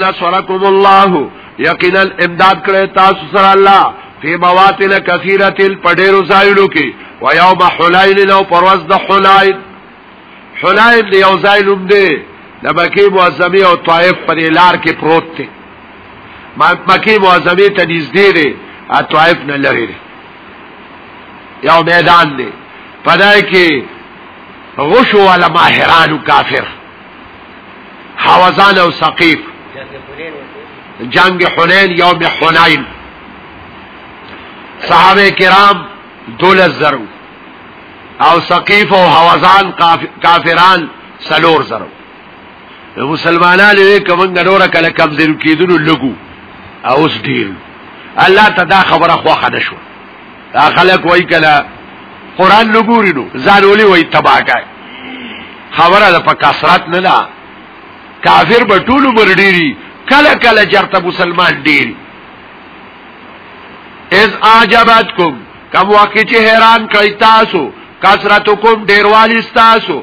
نصرکم الله یقینا امداد کړی تاسو سره الله فی مواطن کثیره پډیرو ځایونو کې و یوم حنین لو پرواز د حنین حنین دی یو ځای لوم دی د مکی معظمه او طائف پر لار کې پروت دی مکی معظمه ته نږدې دی او طائف نه لری دی یو میدان دی پدای کې غشو ولا ماهران کافر حوزان او ثقيف جنگ حنين يوم حنين صحابه کرام دولت زرو او ثقيف او حوزان کافران سلور زرو د مسلمانانو یې کومنګ نور کله کمزور کېدلو لګو او اوس ډیر الله ته دا خبره خوخه نشو دا خلک وای کله قران لګوري نو ځان ولي وای تباہ کای خبره ده په کثرت نه ده کافر به ټول عمر ډیری کله کله چرته مسلمان ډیری از اعجبتکم کم واقع چې حیران کړی تاسو کثرتکم ډیروالی تاسو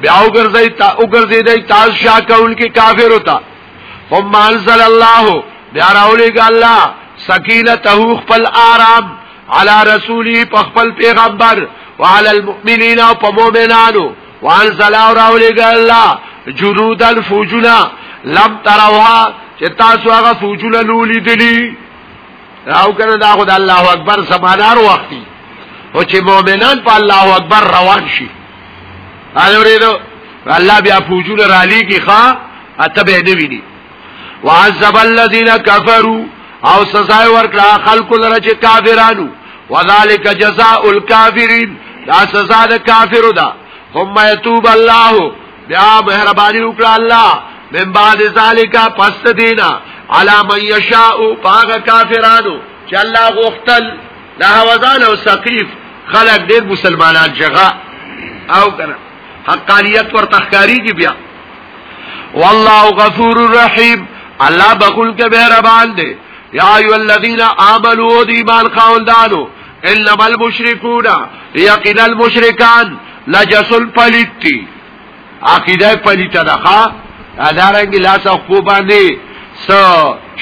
بیا وګرځي تا وګرځي دای تاسو شا کول کې کافر وتا ثم انزل الله بیا راولېګ الله سکینته خپل آرام على رسوله په خپل پیغمبر وعلى المؤمنين او په مؤمنانو وانزل او راولېګ الله جنود الفوجنا لم تروها چې تاسو هغه فوجونه نولې دي او کنه دا خو د الله اکبر سمانار وختي او چې مؤمنان په الله اکبر روان شي اورېدو الله بیا فوجونه را لېږي ښا اته به نه ویني وعذب الذين كفروا او سزا ورکړه خلکو لره چې کافرانو وذالک جزاء الکافرین دا سزا د کافرو ده ثم يتوب الله بیا مهرباني وکړه الله من بعد ذالک پس دینا علی من یشاء پاغ کافرانو چې الله غوښتل د حوزان او ثقيف خلک ډېر مسلمانان جګه او کنه حقانیت ور تخکاری کی بیا والله غفور رحیم الله بخل کې مهربان دی یا ایو الذین آمنو دی ایمان خاوندانو انما المشركون يقين المشركان نجس الفلتي عقیده پلیته دخه ادارنګ لاس او خو باندې س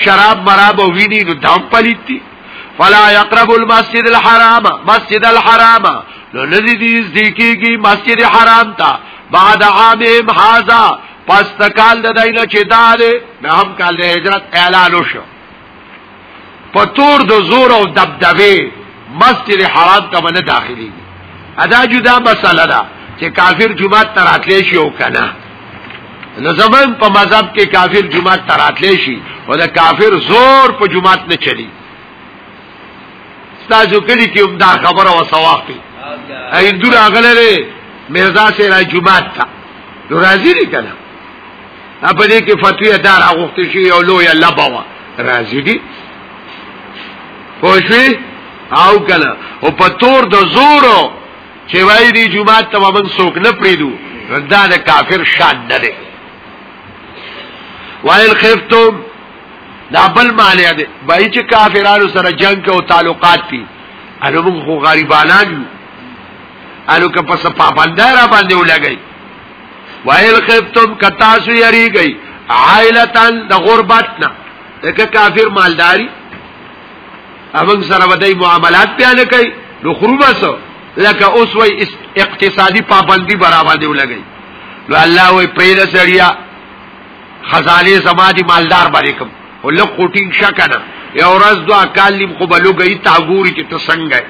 شراب مراب او ویني نو دام پلیتی فلا يقرب المسجد الحرام مسجد الحرام نو ندی دې ذکیږي مسجد حرام ته بعد عامهم هاذا پس تکال د دینه چې دار نه هم کال د هجرت اعلان وشو په تور د زور او دبدبه مسجد حرام ته نه داخلي ادا جدا مسله ده چې کافر جمعه تراتلی شي او کنه نو زمون په مذهب کې کافر جمعه تراتلی شي او دا کافر زور په جمعه نه چلی تاسو کلی کې دا خبره او سواخي اې دور اغلره مرزا سره جمعه تا نو راځي کنه په دې کې فتوی دار اغوښته شي یو لوی لبوا راځي دي پوښي او کله او په تور د زورو چې وای دی جمعه ته ومن سوک نه پریدو دا د کافر شان نه دی وایل خفتم دا بل معنی دی بای چې کافرانو سره جنگ او تعلقات دي انو موږ غریبانان یو انو که پس پاپندار باندې ولګی وایل خفتم کتاسو یری گئی عائلتان د غربت نه دغه کافر مالداری امنګ سره ودی معاملات بیا نه کوي نو خروبه سو لکه اوس وای اقتصادي پابندي برابر دی ولګي نو الله وای پرې سړیا خزانه زما دی مالدار باندې کوم ولک کوټینګ شکنه یو ورځ دوا کال نیم خو بلوګی تا ګوري چې ته څنګه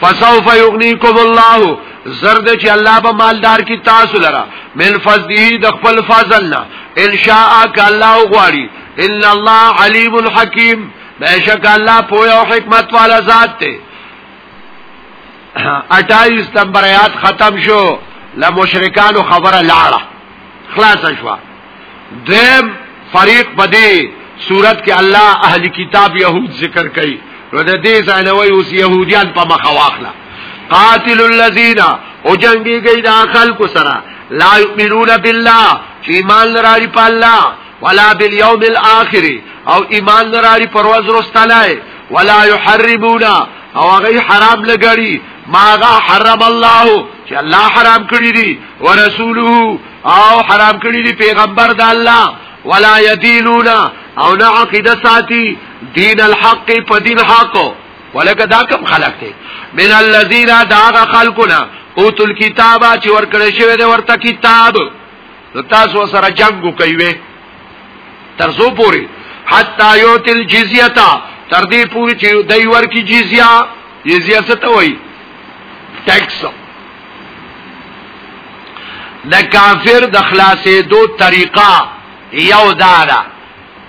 فسوف یغنیکم الله زرد چې الله به مالدار کی تاسو لرا من فضله د خپل فضل نه ان شاء الله غواړي ان الله علیم الحکیم بیشک الله پویا او حکمت والا ذات ته 28 نمبر آیات ختم شو لمشرکان خبره لاړه خلاص شوا دیم فریق بدی صورت کې الله اهل کتاب يهود ذکر کوي نو د دې ځای نه وایي اوس يهوديان په مخه واخله قاتل الذين او جنگي گئی دا خلکو سره لا يؤمنون بالله چې ایمان لري په الله ولا باليوم الاخر او ایمان لري پر ورځ رستلای ولا يحرمون او هغه حرام لګړي ماغه حرم الله چې الله حرام کړی دي ورسوله او حرام کړی دی پیغمبر د الله ولا یدینون او نه عقیده ساتي دین الحق په دین حق ولکه دا کم خلق دی من الذین داغه خلقنا اوتل کتابه چې ورکړی شوی دی ورته کتاب نو تاسو سره جنگ کوي ترسو پوری حتا یوتل جزیه تر دې پوری چې دای ورکی جزیه جزیه څه ته وایي ټیکس د کافر د خلاصې دو طریقه یو دارا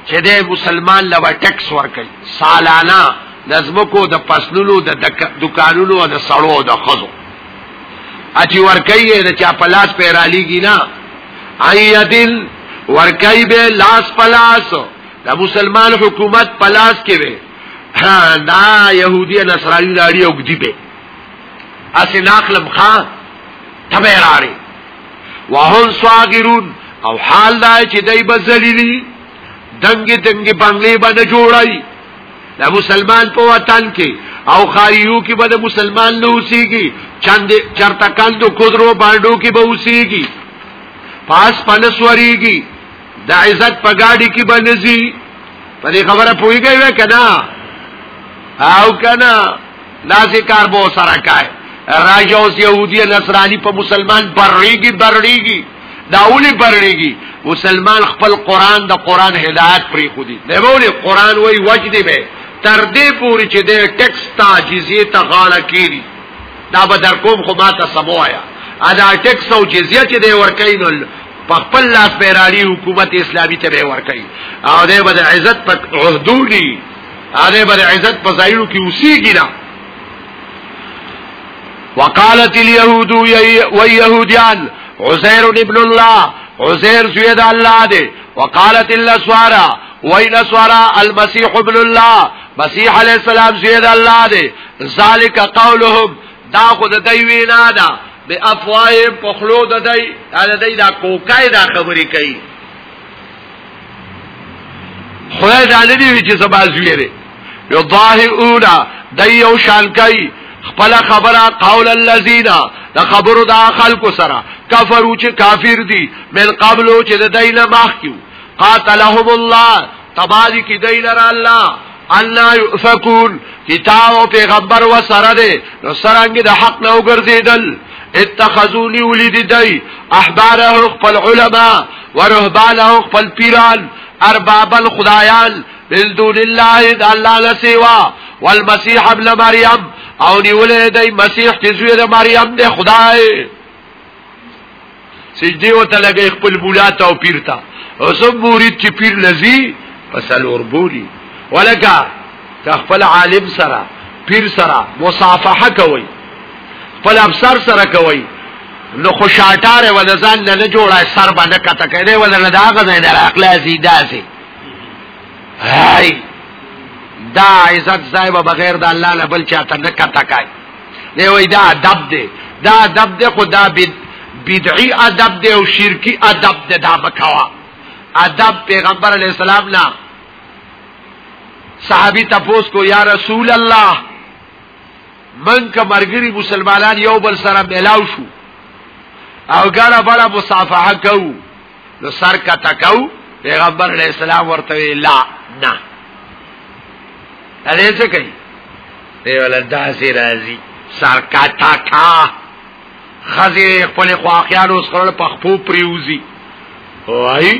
چې د مسلمان لوا ټیکس ورکړي سالانه نظمکو د پسلولو د دکانونو او د سړو د خزو اچي ورکړي د چا پلاس پیرالیږي نه ایدل ورکړي به لاس پلاس د مسلمان حکومت پلاس کې وي دا يهودي نصراني داړي او ګدي به اسې ناخلم خان تبه راړي وهم صاغرون او حال دا چې دای به ذلیلی دنګ دنګ بنگلې باندې جوړای دا مسلمان په وطن کې او خایو کې به مسلمان نه اوسېږي چند چرته کاندو کودرو باندو کې به اوسېږي پاس پلس وریږي د عزت په گاډي کې باندې زی په دې خبره پويږي وې کنا او کنا لاسه کار بو سره کای راجا اوس يهودي نصراني په مسلمان برړيږي برړيږي داولي برړيږي مسلمان خپل قران د قران هدايت پری خو دي نه وولي قران وای وجدي به تر دې پوري چې د ټیکس تا جزيه ته غاړه کیږي دا به در کوم خو ما ته سموایا ادا ټیکس او جزيه چې دی ورکاین په خپل لاس پیراړي حکومت اسلامي ته به ورکړي او دې بده عزت په عهدوني هغه بده عزت په ځایونو کې اوسېږي نه وقالت اليهود واليهوديان عزير ابن الله عزير زيد الله دي وقالت النصارى وين نصارى المسيح ابن الله مسيح عليه السلام زيد الله دي ذلك قولهم دا خو د دوی وینا ده به افوای په خلو د دوی دا د دوی دا کوکای دا خبرې کوي خدای دا نه دی چې زما زوی دی یو ظاهرون د یو شان کوي خپل خبره قول الذین د خبرو د خلکو سره کفرو چې کافر دي من قبلو چې د دینه مخکیو قاتلهم الله تبادی کی دی لر الله انا یؤفکون کتاب او پیغمبر و سره دی نو سرنګ د حق نه وګرځیدل اتخذونی ولید دی احباره خپل علما ورهبانه خپل پیران ارباب الخدایان من دون الله د الله نه سیوا والمسيح ابن مريم او نیولې دی مسیح چې زوی د مریم دی خدای سجدی او ته لګي خپل بولا ته او پیر ته او سب بوری چې پیر لذي پسل اور بولی ولکه ته خپل عالم سره پیر سره مصافحه کوي خپل افسر سره کوي نو خوشاټاره ولزان نه جوړه سر باندې کته کوي ولنه دا غزه نه اخلاص دي داسي هاي دا عزت صاحب بغیر د الله نه بل چاته نه کته کوي دی وای دا ادب دی دا ادب دی خو دا بدعي ادب دی او شرکی ادب دی دا بکوا ادب پیغمبر علی السلام نه صحابي تاسو کو یا رسول الله من که مرګري مسلمانان یو بل سره ملاو شو او ګړه بڑا مصافحه کو نو سر کا تکاو پیغمبر علیہ السلام ورته لا نه اړې څه کوي دی ولا داسې راځي سر کا تکا خزه خپل خواخیال اوس خپل پخپو پریوزی وای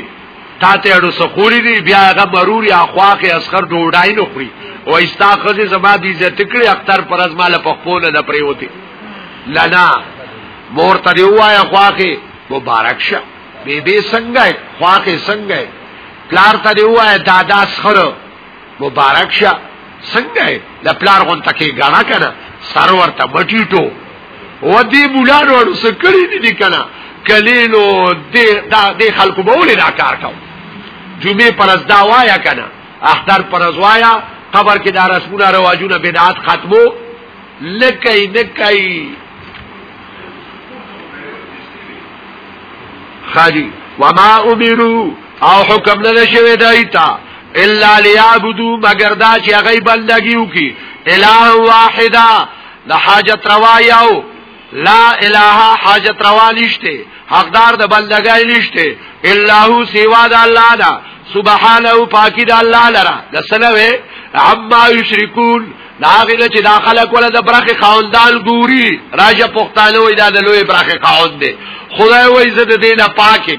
تا ته اړو سخوري دی بیا هغه مرور یا خواخه اسخر ډوډای نه خوري او استا خزه زما دي عزت کړی اختر پر ازماله پخپو نه پریوتی لنا مور ته دی وایا خواخه مبارک شه بی بی څنګه خواخه څنګه پلار ته دی وای دادا سره مبارک شه څنګه د پلار غون تکي غاڼه کنه سر ورته بټیټو و دې مولا نو سکړی دي دي کنه کلینو دې دا دې خلکو به ولې دا کار کاو جمعه پر از دا وایا کنه اختر پر از وایا قبر کې دا رسمونه رواجونه بدعات ختمو نکای نکای خالی وما امرو او حکم نه شوی دایتا الا ليعبدوا مگر دا چې هغه بندګیو کی الہ واحده د حاجت روا یو لا اله حاجت روا نشته حقدار د بندګۍ نشته الا هو سیوا د الله دا سبحانه پاکی د الله لرا د سلوه عما یشرکون داغه چې داخله کوله د برخه خاوندان ګوري راجه پښتانه وې دا د لوی برخه خاوند دی خدای وې زده دینه پاکه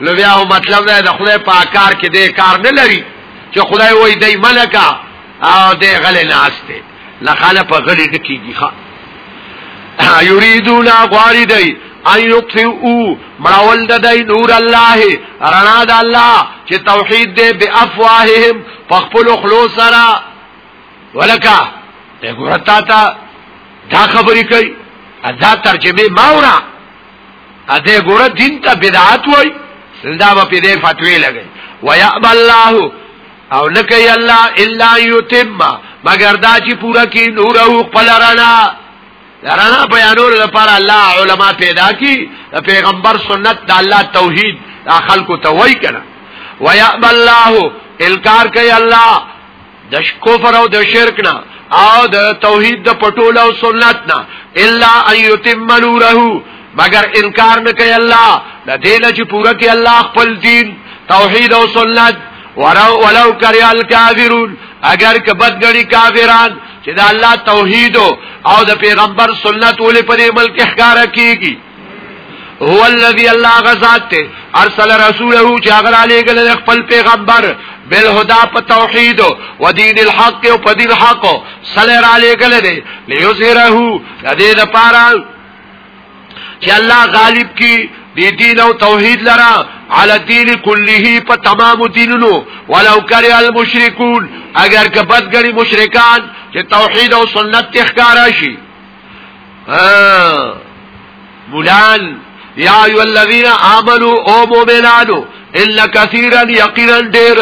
نو بیا او مطلب ده د خدای په کار کې د کار نه لري چې خدای وای دای ملکا او د غلې ناشته نه خاله په غلې ډکیږي ښا یریدون غاری دی ان یطفئو مړول د دی نور الله رڼا د الله چې توحید دې به افواههم فخپل خلو سرا ولکا ته ګورتا تا دا خبرې کوي ادا ترجمه ماورا ا دې ګوره دین ته بدعت وای دا به په دې فتوی لګي ويأب الله او نکي الله الا يتم مگر دا چې پورا کی نور او خپل رڼا رڼا بیانول لپاره الله علما پیدا کی پیغمبر سنت د الله توحید خلکو ته وای کړه ويأب الله الکار کوي الله د کفر او د شرک نه او د توحید د پټول او سنت نه الا ان یتم نوره مگر انکار نه کوي الله د دې نه چې پوره کوي الله خپل دین توحید او سنت ورو ولو کری الکافرون اگر که بدګړي کافران چې د الله توحید او د پیغمبر سنت ولې په عمل کې ښکارا کیږي هو الذي الله غزاد ته ارسل رسوله چې هغه علی ګل خپل پیغمبر بل هدا په توحید او دین الحق او په دین حق صلی الله علیه ګل دی لیظهره لدې د پاره چې الله غالب کی دی دین او توحید لرا علی دین کله په تمام دینونو ولو کری المشرکون اگر کبد غړي مشرکان چې توحید او سنت تخکارا شي مولان یا ایو الذین آمنو او مومنانو ان کثیرا یقینا ډیر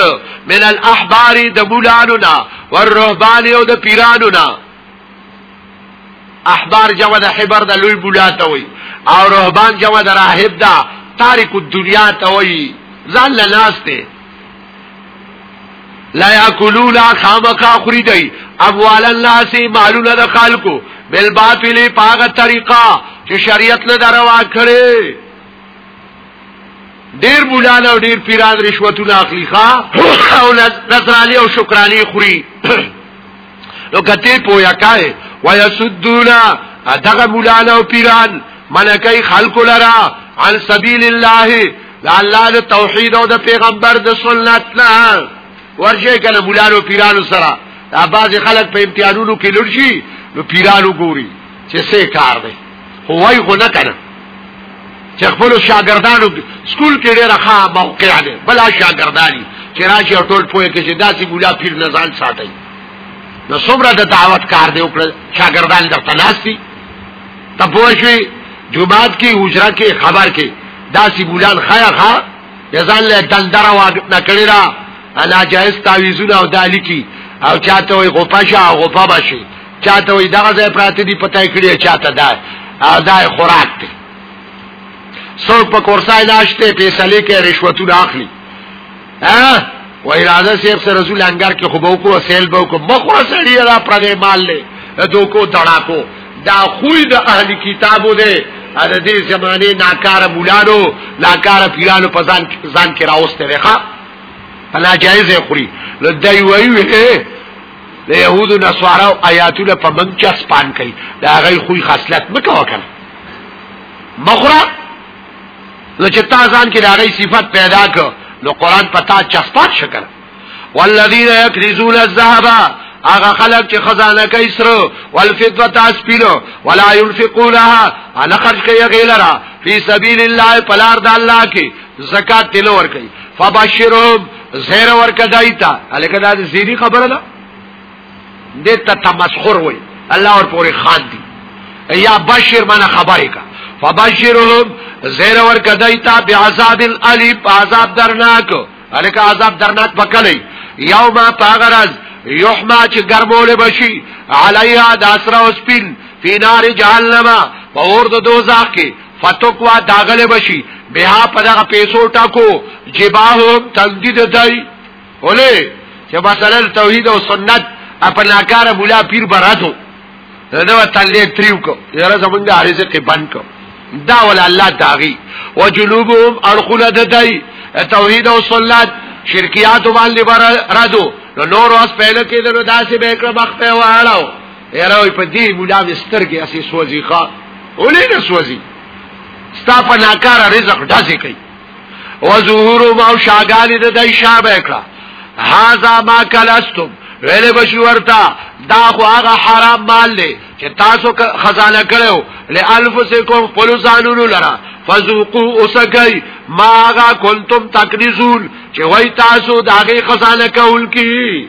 من الاحبار د مولانو نا والرهبان او د پیرانو نا احبار جمع د حبر د لوی مولا ته وي او رهبان جمع د راهب دا تاریک الدنیا ته وي ځان لناسته لا یاکلون خامخا خوري دی اموال الناس مالونه د خلکو بل باطل پاغه طریقه چې شریعت نه دروا کړي ډیر بولان او ډیر پیران رشوتونه اخلي ښا او نصرانی او شکرانی خوري نو کته پویا کای ويسدونا دغه مولانا او پیران منکای خلق لرا عن سبیل الله لا الله د توحید او د پیغمبر د سنت نه ورشه کنه مولانا او پیران سره دا بعض خلک په امتحانونو کې لړشي نو پیرانو ګوري چې څه کار دی خو وای خو نه کنه چې خپل شاګردانو سکول کې ډېر ښه موقع دی بل شاګردانی چې راشي ټول پوهه کې چې داسې ګولا پیر نه ځان ساتي نو څومره د دعوت کار دی وکړه شاګردان د تناسي ته پوه شي جمعات کې حجره کې خبر کې داسې ګولان خیا خا یزان له دندر وا نه کړی را انا جائز تعویذونه او دالی کی او چاته وي غوپا شا غوپا بشي چاته وي دغه ځای پراته دي پتاي کړی چاته دا دا خوراک دی څوک په کورسای داشته پیسې کې رشوتونه اخلي ها و اراده سیب سره رسول انګار کې خوبو کو سیل بو کو مخره سړی را پردې مال له دوکو دړاکو دا خوې د اهل کتابو دی ا دې زمانه ناکاره مولانو ناکاره پیرانو په ځان ځان کې راوسته لري ښا انا جایز خوري لدی وی وی د يهودو نصارا او آیاتونه په من چا سپان کوي دا غي خوې خاصلت مکو کنه مخره نو چې تا ځان کې دا غي صفت پیدا کړ نو قران پتا چا سپان شکر والذین یکرزون الذهب هغه خلک چې خزانه کوي سره والفضه تاسپینو ولا ينفقونها انا خرج کوي غیلرا فی سبیل الله پلار د الله کې زکات تلور کوي فبشرهم زهره ورکه دایتا الکه دا زیری خبره ده دې ته تمسخر وای الله ور پورې خان دی یا بشیر معنی خبره کا فبشرهم زیر ور کدایتا بعذاب الالم عذاب درناک الک عذاب درناک پکلی یوم پاغرز یحما چې ګرمول بشي علیا د اسرا وسپین فی نار جهنم په اور د دوزخ کې فتقوا داغله بشي بها په دغه پیسو ټاکو جباهو تندید دای ولې چې مثلا توحید او سنت په ناکاره بولا پیر براتو دا تلې تریو کو یاره زمونږه حارثه کې بند کو دا ول الله داغي وجلوبهم ارخل ددای توحید او سنت شرکیات باندې برادو نو نور واس پهل کې دنو داسې به کړه مخ په واړو یاره په دې مولا مې سترګې اسې سوځي ښا ولې نه سوځي ستا په ناکاره رزق ډزې کوي او ظهور ما او شاګانی د دای شابه کړه هاذا ما کلستم ویلې بشي ورتا دا خو هغه حرام مال دی چې تاسو خزانه کړو لالفسکم خپل ځانونو لرا فذوقوا اسکای ما هغه کنتم تکنزون چې وای تاسو داغه خزانه کول کی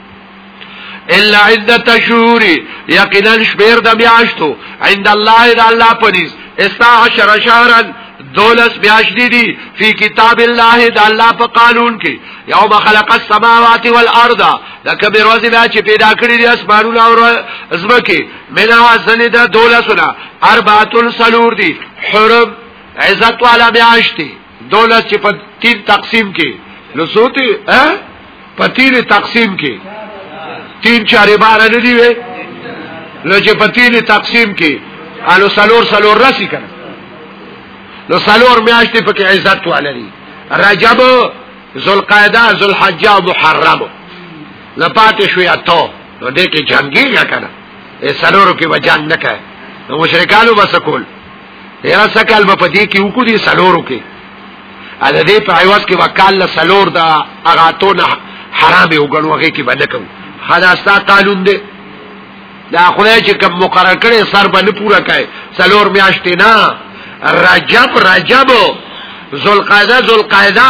الا عدت شهور یقینا شمیر د میاشتو عند الله د الله پنځ استا عشر شهرا دولس میاشت دي فی کتاب الله د الله په قانون کې یوم خلق السماوات والارض دا کبیر وځي دا چې پیدا کړی دي اسمانونه او زمکه منها سنه دا دولسونه اربعه سلور دي حرم عزت والا میاشتي دولت چې په تیر تقسیم کې نو سوتی ا په تیر تقسیم کې تین چارې بار نه دی وې نو چې په تیر تقسیم کې الو سلور سلور رسی کړه نو سلور میاشتې په کې عزت ولري رجب ذوالقعده ذوالحجه محرم نه پاتې شوې اته نو دې کې جنگي نه کړه سلور کې وجنګ نه کړه نو مشرکانو بس کول یا سکل په دې کې وکړو دي سلورو کې ا د دې په عوض کې وکال له سلور دا هغه تونه حرام یو غنو هغه کې باندې کوم خلاصتا قانون دی دا خدای چې کوم مقرر کړي سر باندې پورا کړي سلور میاشتې نه رجب رجب ذوالقعده ذوالقعده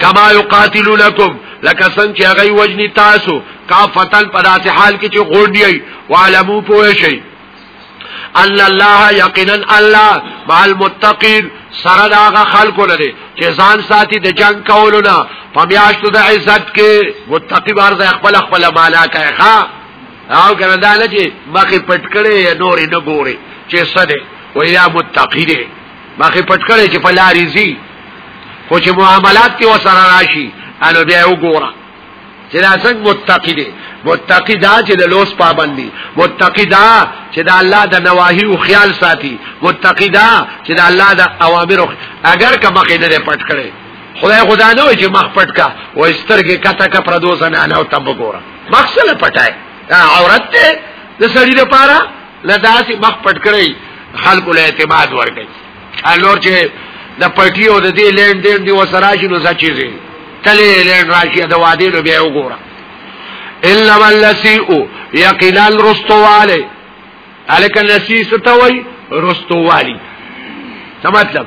کما یقاتلونکم لکه څنګه چې هغه وجنی تاسو کافتن په داسې حال کې چې غوډی وعلمو پوه شئ ان الله یقینا الله مع المتقین سره داغه خلکو لري چې ځان ساتي د جنگ کولو نه پمیاشتو د عزت کې متقی بار ځای خپل خپل مالا کوي ښا او کنه دا نه چې مخې پټ کړي نورې نه ګوري چې سده ویا متقی دی باقي پټکړې چې په لاري زی خو چې معاملات کې وسره راشي انو بیا وګوره چې دا څنګه متقی دی متقی دا چې د لوس پابندي متقی دا چې د الله د نواهی او خیال ساتي متقی دا چې د الله د اوامر اگر که مخې نه پټ کړي خدای خدا نه وي چې مخ پټ کا و سترګې کته کا پردو زنانه او تب ګوره مخ سره پټای عورت ته د سړي لپاره لداسي مخ پټ کړی خلکو له اعتماد ورکړي الور چې د پټي او د دې لین دین دی وسره شي نو سچې دي تلې لین راشي د وادي نو بیا وګوره الا ولسیء یقینا رستواله الک السی ستوي رستوالی څه مطلب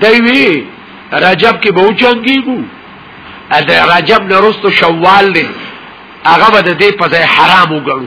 دوی رجب کې به چنګيګو ا د رجب نه رستو شوال دی هغه به د دې په ځای حرام وګڼو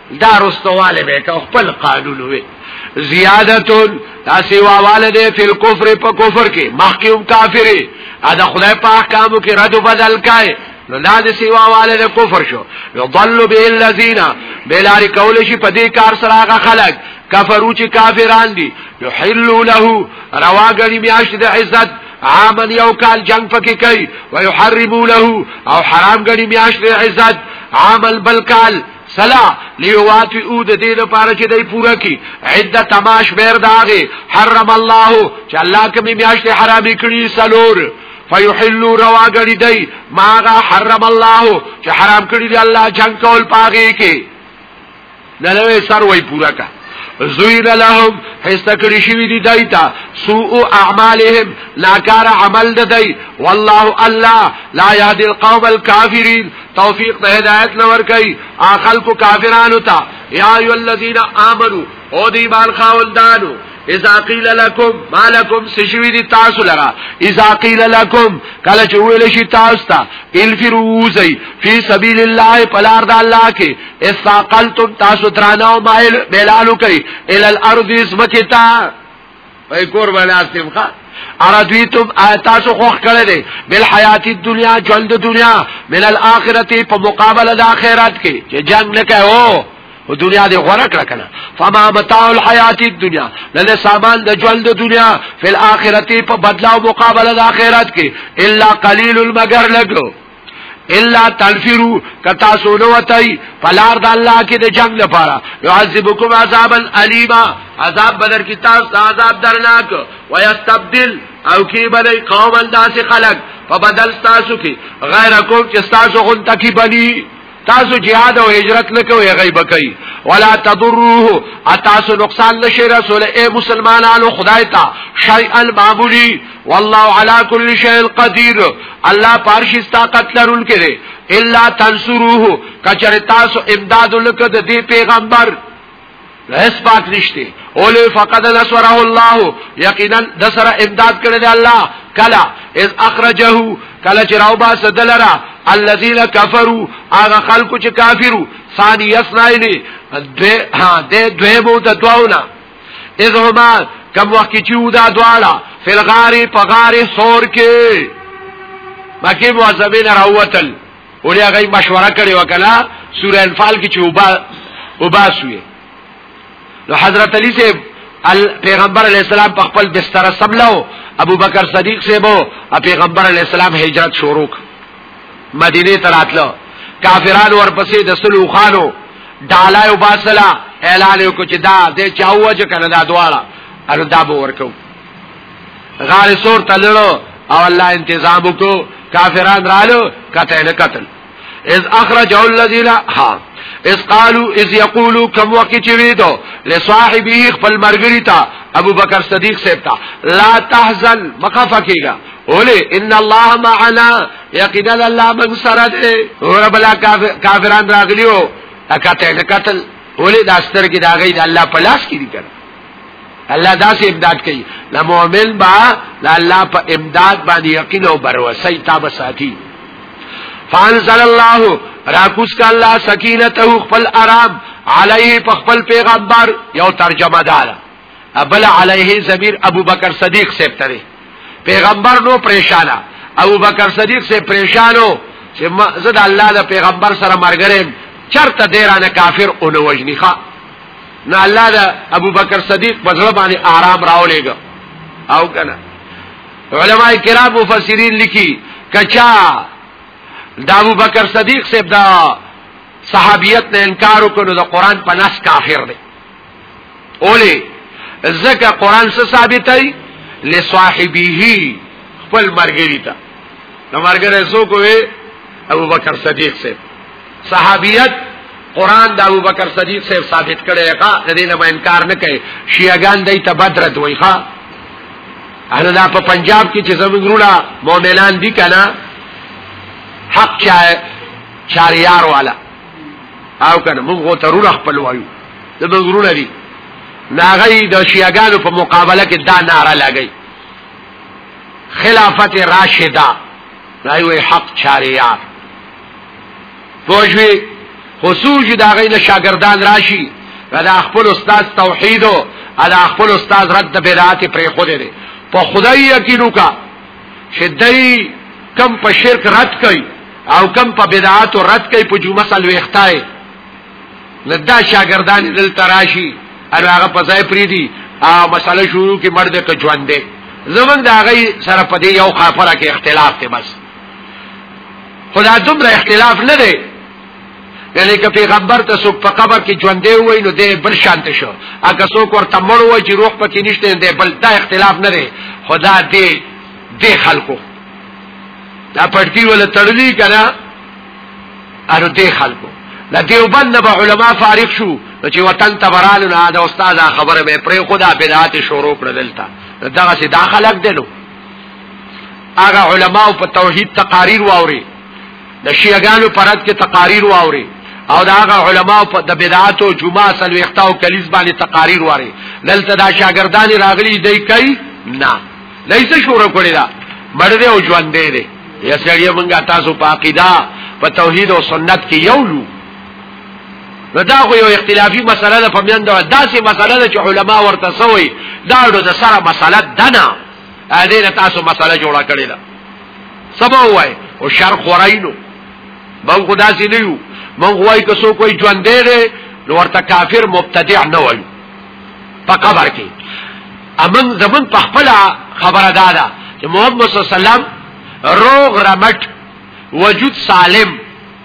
دا رستواله به کا خپل قانون وي زیادتون تاسو واواله دې فل کفر په کفر کې مخکوم کافری ا د خدای په احکامو کې رد بدل کای نو دا د سیوا والے د کفر شو نو ضل به الذین بلاری کول شي په دې کار سره هغه خلق کفرو چې کافران دي یحلوا له رواګنی میاشت د عزت عامن یو کال جنگ پکې کوي ويحرموا له او حرام غنی میاشت د عزت عامل بل کال سلا لیواتی او د دې لپاره چې دای پورا کی عده تماش بیر داغه حرم الله چې الله کوم میاشت حرامې کړی سلور فیحلوا رواګړي دی ماغه حرم الله چې حرام کړی دی الله جنگ کول پاږي کې دلوي سر وای پورا کا زوین لهم حسته کړی شوی دی دایتا سوء اعمالهم ناکار عمل دای والله الله لا يهدي القوم الكافرين توفیق ته هدایت لور کوي اخل کو کافرانو ته یا ای الذین آمنو او دی بال خاوندانو اذا قیل لكم ما لكم سشوی دی تاسو لرا اذا قیل لكم کله چې ویل شي تاسو ته الفرو زی فی سبیل الله پلار د الله کې استقلتم تاسو ترانو مایل ملالو کوي ال الارض اسمکتا وای کور باندې استم ښا اردوی تم تاسو خوخ کړی دی بل حیات دنیا ژوند دنیا من الاخرته په مقابله د اخرت کې چې جنگ نه کوي او دنیا دې غوړه کړ کنه فما متاع الحیات الدنیا لله سامان د ژوند د دنیا فل اخرته په بدلا او مقابله د اخرت کې الا قلیل المگر لګو الا تنفرو کتا سولو وتای پلار د الله کې د جنگ لپاره يعذبكم عذابا الیما عذاب بدر کی تاسو عذاب درناک ويستبدل او کی بلی قوم انداس خلق په بدل تاسو کې غیرکم چې تاسو غون تکي بني تاسو جهاد او هجرت لکوي غیبه کوي ولا تضروه اتاسو نقصان لشي رسول اي مسلمانانو خدای ته شيء المعمولي والله على كل شيء قدير الله پارشي طاقت لرونکي دي الا تنصروه کچره تاسو امداد لکه د دې پیغمبر لهس پاک نشته اولی فقد نصره الله یقینا د سره امداد کړی دی الله کلا اذ اخرجه کلا چې راو با سدلرا الذين كفروا هغه خلکو چې کافرو ثاني يسنايني ده ها ده دوه بو ته دواونه اذ هما کم وخت چې ودا دواړه فل غاری پغاری سور کې باقي مواظبین راوتل ولې هغه مشوره کړې وکړه سورې انفال کې چې وبا وباسوي نو حضرت علی سے پیغمبر علی السلام په خپل بستر سبلو ابو بکر صدیق سے بو پیغمبر علی السلام هجرت شروع مدینه ته راتلو کافران ورپسې د سلو خانو ډالای وباسلا اعلان وکړ چې دا د چاوج کنه دا دواړه اردا به ورکو غار سور تللو او الله انتظام وکړو کافران رالو کته نه قتل اذ اخرج الذين ها اذ قالوا اذ يقولوا كم وقت چويدو لصاحبه خپل مرګري تا ابو بکر صدیق صاحب تا لا تحزن مخفه کیږي اولی ان الله معنا یقینا الله من سره دی اور بلا کافران راغلیو اکته قتل اولی داستر کی داغی د الله پلاس کی دي کړ الله دا سه امداد کوي لا مؤمن با لا الله په امداد باندې یقین او بروسه تا بساتی فانزل الله راکوس کا الله سکینته خپل آرام علیه په خپل پیغمبر یو ترجمه دار ابل علیه زمیر ابو بکر صدیق سیب تری پیغمبر نو پریشانا ابو بکر صدیق سے پریشانو چې زه د الله د پیغمبر سره مرګرم چرته دیرانه کافر اونو وجنی ښا نو الله دا ابو بکر صدیق په ځړ باندې آرام راولېګا او کنه علما کرام مفسرین لیکي کچا دا ابو بکر صدیق صاحب دا صحابیت نه انکار وکړو دا قران په نس کافر دی اولی زکه قران څه ثابت دی لصاحبه خپل مرګری ته نو مرګره سو کوې ابو بکر صدیق صاحب صحابیت قران د ابوبکر صدیق صاحب ثابت کړي ښا د دې نه انکار نه کوي شیعاګان دای ته بدر دوی ښا انا دا په پنجاب کې چې زموږ روړه مؤمنان دي کنه حق چا چاریار والا او کنه موږ غو ترور خپل وایو د بزرونه دي ناغي د شیعاګانو په مقابله کې دا ناره لګي خلافت راشده راي وي حق چاریار پوجوي خصوص دا غي له شاګردان راشي دا خپل استاد توحید او دا خپل استاد رد بدعات پرې خو دې په خدای یقینو کا شدای کم په شرک رد کړي او کم په بدعات رد کړي په جمعه سلو اختای لدا شاګردان دل تراشی او هغه په ځای پری دي او مسله شروع کې مرده ک ژوند دی زمونږ دا غي سره په دې یو خافره کې اختلاف دی بس خدا دومره اختلاف نه دی یعنی که پیغمبر ته څوک په قبر کې ژوند دی وای نو دی بل شانت شو اګه څوک ورته مړ وای چې روح پکې نشته دی بل دا اختلاف نه دی خدا دې دې خلکو دا پړتی ول تړلی کنه اره دې خلکو د دیوبند به علما فارغ شو چې وطن ته ورال نه دا استاد خبره به پرې خدا بدعت شروع کړل تا دغه سي داخلك دلو هغه علما په توحید تقاریر واوري د شیعاګانو پرد کې تقاریر واوري او دا هغه علما په د بدعات او جمعه سل وختاو کلیز باندې تقاریر واري دلته دا شاګردان راغلي دی کوي نه لیسه شروع کړی دا مړ او ژوند دی یا سړی مونږه تاسو په عقیده په توحید او سنت کې یو لو نو دا خو یو اختلافي مسله ده په میند دا داسې مسله ده چې علما ورته سوی دا ډو د سره مسله ده نه ا دې تاسو مسله جوړه کړې ده سبا وای او شر خوراینو مونږ خدا سي نه یو مونږ وای که څوک وای ژوند دی نو ورته کافر مبتدع نه وای په قبر کې امن زمون په خپل خبره دادا چې محمد صلی الله علیه وسلم روغ رمټ وجود سالم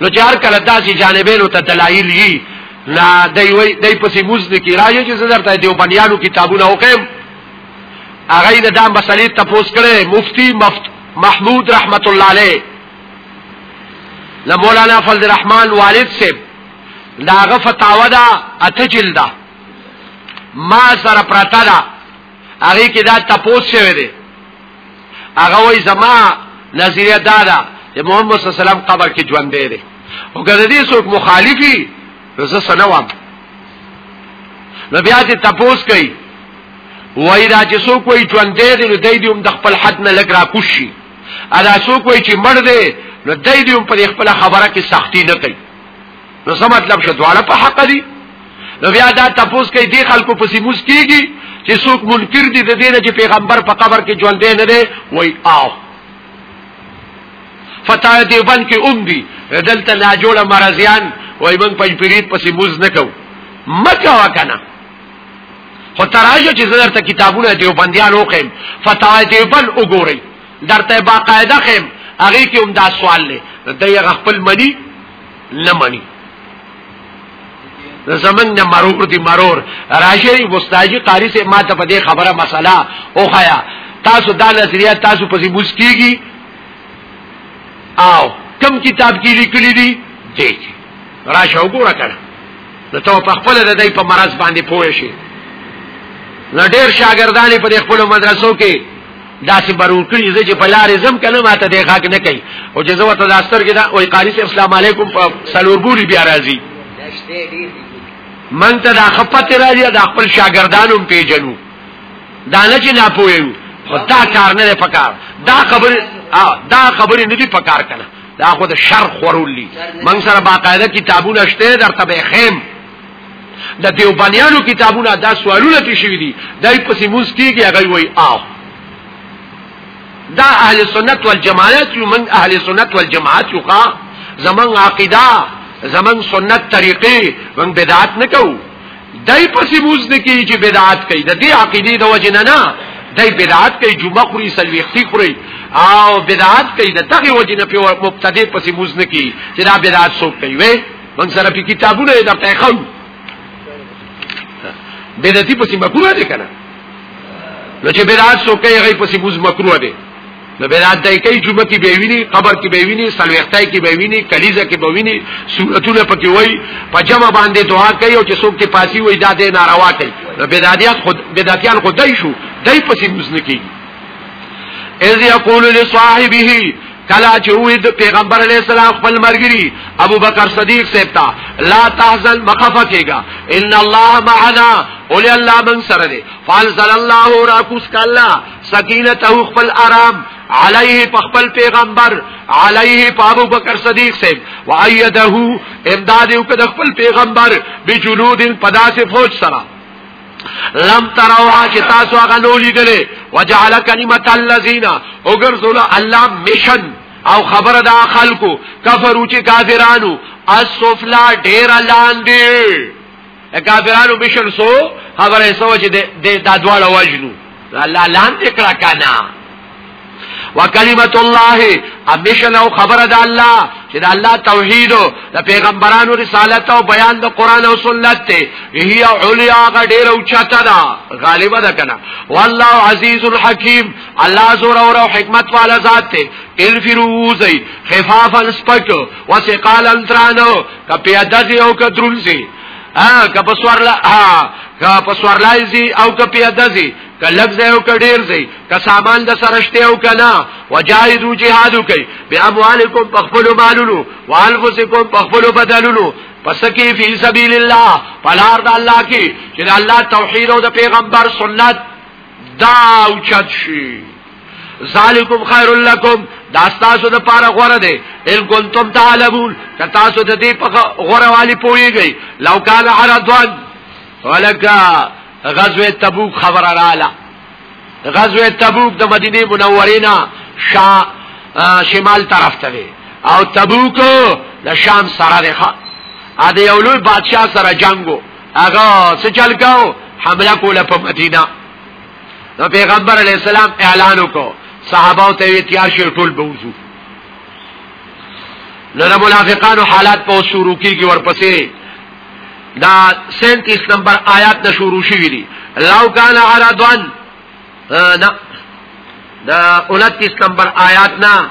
نو چې هر کله داسې جانبینو ته دلایل یي لا دای وای دای پسې موز نه کی راځي چې زه درته دیو بنیانو کتابونه وکم هغه د دا مسلې تپوس کړي مفتی مفت محمود رحمت الله علیه د مولانا فضل الرحمن والد صاحب داغه فتاوا دا اته جلدا ما سره پراته دا هغه کې دا تپوس شوی دی هغه وای زما نظریه دا ده چې محمد صلی الله علیه وسلم قبر کې ژوند دی او کله دې څوک مخالفي زه سنوام نو بیا دې تپوس کوي وای دا چې څوک وای ژوند دی نو دای دې هم د خپل حد نه لګ را کوشي ادا څوک وای چې مړ دی نو دای دې هم په خپل خبره کې سختی نه کوي نو څه مطلب شو دواړه په حق دي نو بیا دا تاسو کې دي خلکو په سیموس کیږي چې څوک منکر دي د دې نه چې پیغمبر په قبر کې ژوند نه دی وای آو فتا دیوبند کې اوم دي دلته لا جوړه مرزيان وای موږ په پیریت په سیموس نه کو مکه وکنه خو تراجو چې زړه ته کتابونه دیوبندیان وکم فتا دیوبند وګورئ درته باقاعده خیم هغه کې هم دا سوال لې د یغ خپل منی نه مني زمنګ نه مرور دي مرور راشي مستاجي قاری سه ما ته په دې خبره مسله او خیا تاسو دا نظریه تاسو په دې بوز کیږي او کم کتاب کې لیکلي دي دې راشه وګوره کړه نو ته په خپل د دې په مرز باندې پوه شي نو ډېر شاګردان په خپل مدرسو کې داسې برو کړی زه چې په لارې زم کنه ماته د غاګ نه کوي او چې زه وته داستر کې دا وای قاری صاحب السلام علیکم په سلورګوري بیا راځي من ته دا خپت راځي دا خپل شاګردانو پیژنو دا نه چې نه پوهیو دا کار نه پکار دا خبر دا خبر نه دی پکار کنه دا خو د شر خورولي من سره باقاعده کتابونه شته درته به خیم د دیوبانیانو کتابونه دا سوالونه کې شوی دي دای په سیموس کېږي هغه وای آو دا اهل سنت والجماعت یو من اهل سنت والجماعت یو کا زمون عقیده زمون سنت طریقې من بدعت نه کوو دای په سیموس نه کې چې بدعت کوي د دې عقیده د وجه نه نه دای بدعت کوي جمعه خوري سلويختي خوري او بدعت کوي د تغي وجه نه په مبتدی په سیموس نه کې چې دا بدعت څوک کوي من سره په کتابونه دا پیخو بدعتي پسې مکروه دي کنه نو چې بدعت سو کوي هغه پسې بوز مکروه دي نو بدعت دای کوي جمعه کې به ویني قبر کې به ویني سلوختای کې به ویني کلیزه کې به ویني سورتونه پکې وای په جمع باندې دعا کوي او چې څوک ته پاسي وای دا دې ناروا کوي نو بدعتيان خود بدعتيان خدای شو دای پسې مزنه کوي اذ یقول لصاحبه کلا چې وې د پیغمبر علی السلام خپل مرګري ابو بکر صدیق سپتا لا تحزن مخفه کېګا ان الله معنا اولی الله من سره دی فانزل الله راکوس کلا سکینته خپل آرام علیه په خپل پیغمبر علیه په ابو بکر صدیق سے وایده امداد یو کده خپل پیغمبر بجنود پداسه فوج سره لم تروها چې تاسو هغه نو لیدلې وجعل کلمت الذين وګرځول الله مشن او خبر دا خلکو کفرو چې کافرانو السفلا ډیر لاندې کافرانو مشن سو خبره سو چې د دادواله وجنو الله لام تکرا کنا وکلمت الله امیشن او خبر د الله چې د الله توحید او د پیغمبرانو رسالت او بیان د قران او سنت ته هي علیا غډیر او چاته دا غالبا ده کنه والله عزیز الحکیم الله زور او حکمت والا ذات ته الفرو زی خفافا سپک وسقالا ترانو کپیادت او کدرون زی ا که پسوارلا ا که پسوارلای زی او که پیاده زی که لږ ځای او که ډیر ځای که سامان د سرشته او که نه وجاهدوا جهادو کوي باموالکم بخفلوا مالونو وانفسکم بخفلوا بدلونو پس کی فی سبیل الله پلار د الله کی چې د الله توحید او د پیغمبر سنت دا اوچت شي ذالکم خیر لکم دا تاسو د پاره غوړه دی ان کنتم تعلمون که تاسو د دې په غوړه والی پويږئ لو کان عرضوان ولکا غزوه تبوک خبر رااله غزوه تبوک د مدینه منوره نه شا شمال طرف ته وي او تبوک د شام سره دی ښا ا دې یو لوی بادشاہ سره جنگو هغه څه چل کاو حمله کوله په مدینه نو پیغمبر علی السلام اعلان وکړ صحابه ته وی تیار شي ټول به وځو نو د منافقانو حالات په شروع کیږي ورپسې دا 37 نمبر آیات نه شروع شوی دی لو کان عرضان دا 29 نمبر آیات نه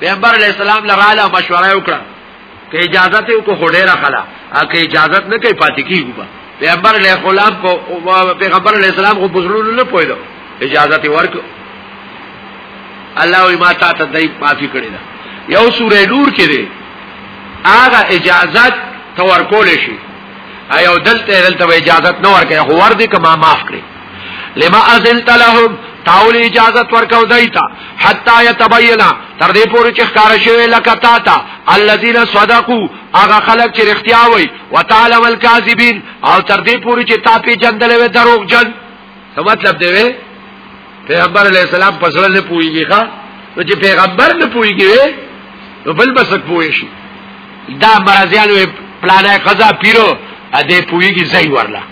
پیغمبر علی السلام لراله مشوره وکړه که اجازه ته کو خډیره خلا ا که اجازه نه کوي پاتې کیږي با پیغمبر علی غلام کو پیغمبر علی السلام کو بزرګونو نه پویلو اجازه ته ورک الله وی ما تا ته دای معافي کړی دا یو سورې نور کې دی هغه اجازه تور کول شي ایو دلته دلته اجازه نه ورکه هو ور دي کما معاف کړی لما اذنت لهم تاول اجازت ورکو دیتا حتا یتبینا تر دې پورې چې ښکار شوی لکه تا تا الذين صدقوا هغه خلک چې رښتیا وایي وتعالم الكاذبین او تر دې پورې چې تا په جندل وي دروغ جن څه مطلب دی وي پیغمبر علی السلام په سره نه پويږي ښا نو چې پیغمبر نه پويږي نو بل بس پوي شي دا مرزيانو پلانه قضا پیرو ا دې پويږي ځای ورلا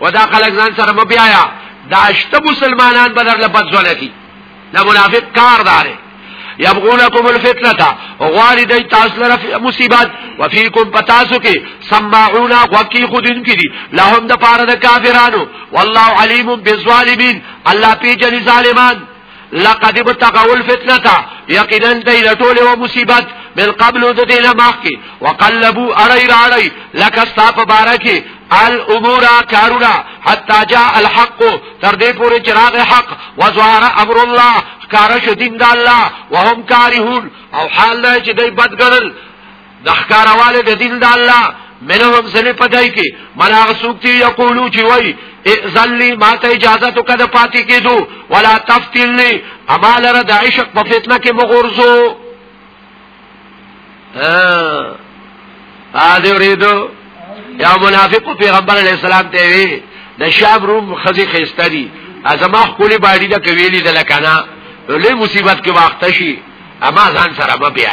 ودا خلک ځان سره مبیایا دا شته مسلمانان بدر لپاره ځول کی دا منافق کار دار یبغونکم الفتنه غواری دی تاسو لره مصیبت وفیکم پتاسو کې سماعون وقی خودن کې دي لهم د پاره د کافرانو والله علیم بالظالمین الله پیجن ظالمان لقد ابتغوا الفتنه یقینا دی لټول او مصیبت بل قبل د دینه مخکی وقلبو اړی راړی لکه ستا په باره کې الامور کارونا حتا جاء الحق تر دې پورې چراغ حق وزوار امر الله کار شو دین د الله وهم کارهون او حال چې دی بدګړل د ښکارواله د دین د الله منهم زنی پدای کی من هغه څوک چې یقولو چې وای ازلی ما ته اجازه تو کده پاتې کېدو ولا تفتنی اما لره د عشق په فتنه کې مغورزو ا دې ورېدو یا منافق پیغمبر علی السلام ته وی د شام روم خزي خيستري ازما خولي باډي دا کوي دي لکنا له مصیبت کې واخته شي اما ځان سره به بیا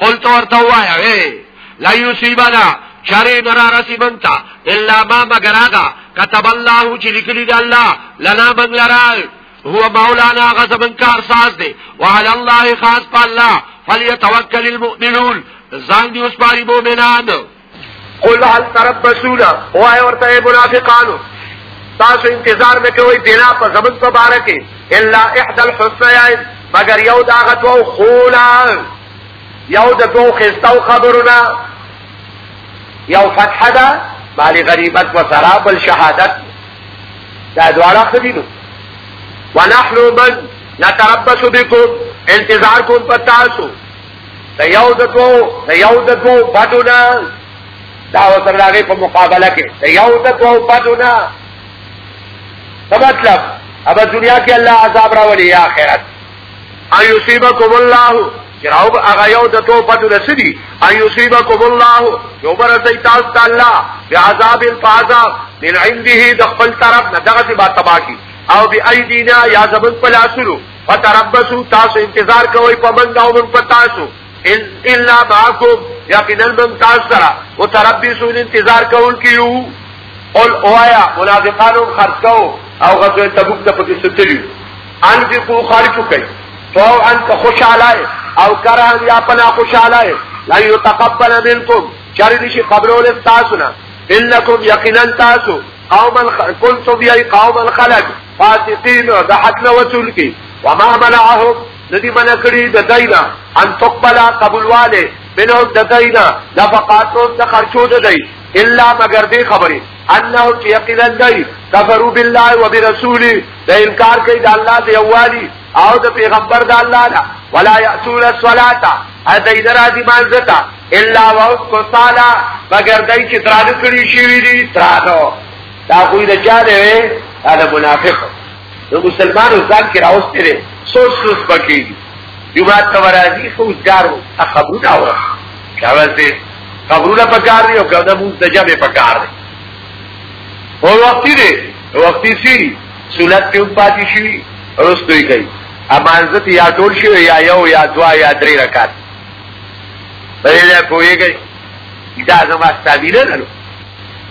قل تو ورته وایا اے لا یصيبنا چری نرا رسی بنتا الا ما مگر آغا کتب الله چې لیکلی دی الله لنا من لرا هو مولانا غزبن کار ساز دی وعلى الله خاص په الله فليتوکل المؤمنون ځان دی اوس پاری مؤمنان قل هل تربصون وای ورته منافقانو تاسو انتظار نه کوئ بنا په زمون په باره کې الا احد الحسنيين مگر یو دا غتو خولا یو د دوه خستو خبرونه یو فتح ده بالی غریبت و سراب الشهادت دا دواړه خدینو ونحن من نتربص بكم انتظار کوم پتاسو د یو د دوو د یو د دوو بدو نه دا وسره هغه په مقابله کې د یو د دوو بدو نه څه مطلب ابا دنیا کې الله عذاب راولي یا آخرت ان یصيبکم الله چراو هغه یو د دوو بدو نه سړي ان یصيبکم الله یو بر سي تاسو ته الله بعذاب الفاذاب من عنده د خپل طرف نه دغه به تباکی او بی ایدینا یا زمن پلاسلو فتربسو تاسو انتظار کوي په من دا ومن په تاسو ان الا معكم یقینا من تاسو سره متربسو انتظار کول کیو قل اوایا منافقانو خرڅو او غزوه تبوک ته پکې ستلیو انفقو خرچو کوي تو ان که خوشاله او کران یا پنا خوشاله لا يتقبل منكم چاري نشي قبلول تاسو نه انکم یقینا تاسو قوما کنتم یای قوما خلق فاسقین د حد نه وتون کی وما منعهم ندی منع کړی د داینا ان تقبل قبول والے منهم د داینا نفقاتو د خرچو د دای الا مگر دی خبره انه یقینا دای کفروا بالله وبرسوله د انکار کوي د الله دی اولی او د پیغمبر د الله نه ولا یاتون الصلاه ادای درا دی مانځتا الا وهم کو صالا مگر دای چې ترانه کړی شي وی دي ترانه دا خوی دا چا دے وے دا دا منافق دا مسلمان ازدان کی راوستے دے سوس سوس بکی دی جماعت تا ورازی خوز جارو تا خبرون آورا شاوز دے خبرون پکار دی او کبدا موز دا جمع پکار دی اور وقتی دے وقتی سی سنت پہ ام پاتی شوی رستوی کئی امانزت یا ټول شوی یا یو یا دوا یا درې رکعات په دې پوهیږئ دا زما ستابیله نه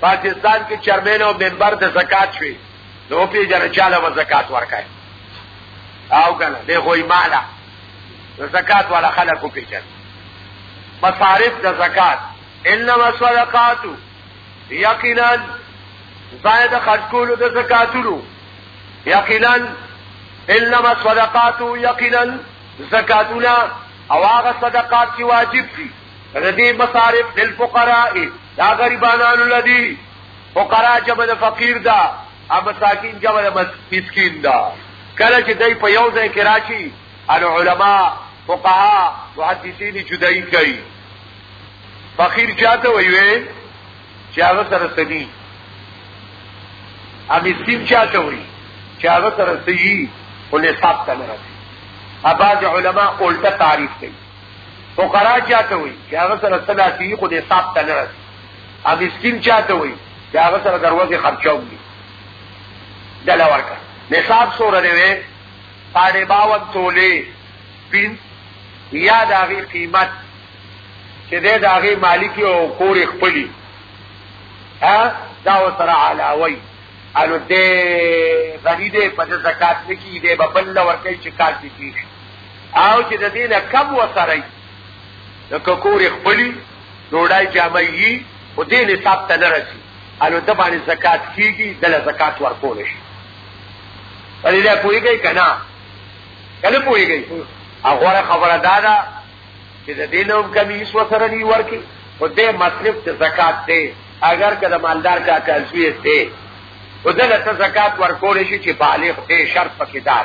پاکستان کې چرمن او منبر د زکات شوی نو په جره چاله و زکات ورکای او کنه د خوې مالا د زکات والا خلکو پیژن مصارف د زکات انما صدقات یقینا زائد خرج کولو د زکاتونو یقینا انما صدقات یقینا زکاتونه او هغه صدقات چې واجب دي ردی مصارف للفقراء دا غریبانانو لدی فقرا جمع د فقیر دا او مساکین جمع د مسکین دا کله چې دای په یو ځای کې راشي ان علما فقها محدثین جدای کوي فقیر چاته ویوي چې هغه سره سدي ا مسکین چاته وی چې هغه سره سدي ولې صاحب ته راځي اباظ علما الټه تعریف کوي فقرا چاته وي چې هغه سره سلاسي خو د حساب ته نه رسي ا مسكين چاته وي چې هغه سره دروازه خرچوم دي دلا ورکا نصاب سوره دی وي پاړې باون تولې پین یا داغي قیمت چې د داغي مالک او کور خپلې ها دا وسره علاوي الو دې غني دې په زکات کې دې ببل ورکې چې کار دي او چې د دې نه کم وسره د ککورې خپلي ډوډۍ جامه یي او دې نصاب ته نه رسي الو د باندې زکات کیږي دله زکات ورکول شي ولې دا پوهیږي کنه کله پوهیږي هغه خبره دا ده چې د دې نوم کمی هیڅ وسره نه ورکی او دې مصرف ته زکات دی اگر کله مالدار کا کازوی دی او دله ته زکات ورکول شي چې بالغ دی شرط پکې دار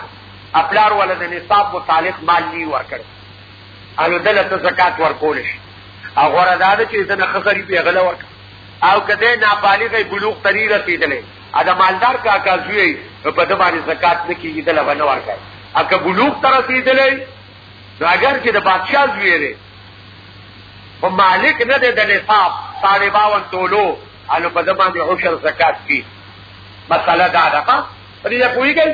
اپلار ولا د نصاب متعلق مال نی ورکړ او دله ته زکات ورکول شي او غره دا ده چې دنه خسرې په غلا ورک او کده نابالغ بلوغ تری رسیدلې ا د مالدار کا کا زوی په د باندې زکات نه کیږي دله باندې ورکړ ا که بلوغ تر رسیدلې نو اگر چې د بادشاہ زوی لري او مالک نه ده د نصاب ساړي باون تولو الو په د باندې عشر زکات کی مساله دا ده په دې پوری کوي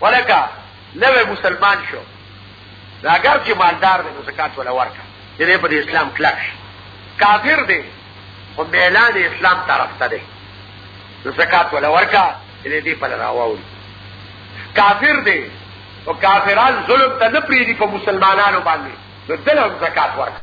ولکه نوی مسلمان شو نو اګر چې مالدار دی نو زکات ولا ورکړه چې دی پر اسلام کلک شي کافر دی خو میلان اسلام طرف ته دی نو زکات ولا ورکړه چې دی پر راوړي کافر دی او کافران ظلم ته نه پریږدي په مسلمانانو باندې نو دله هم زکات ورکړه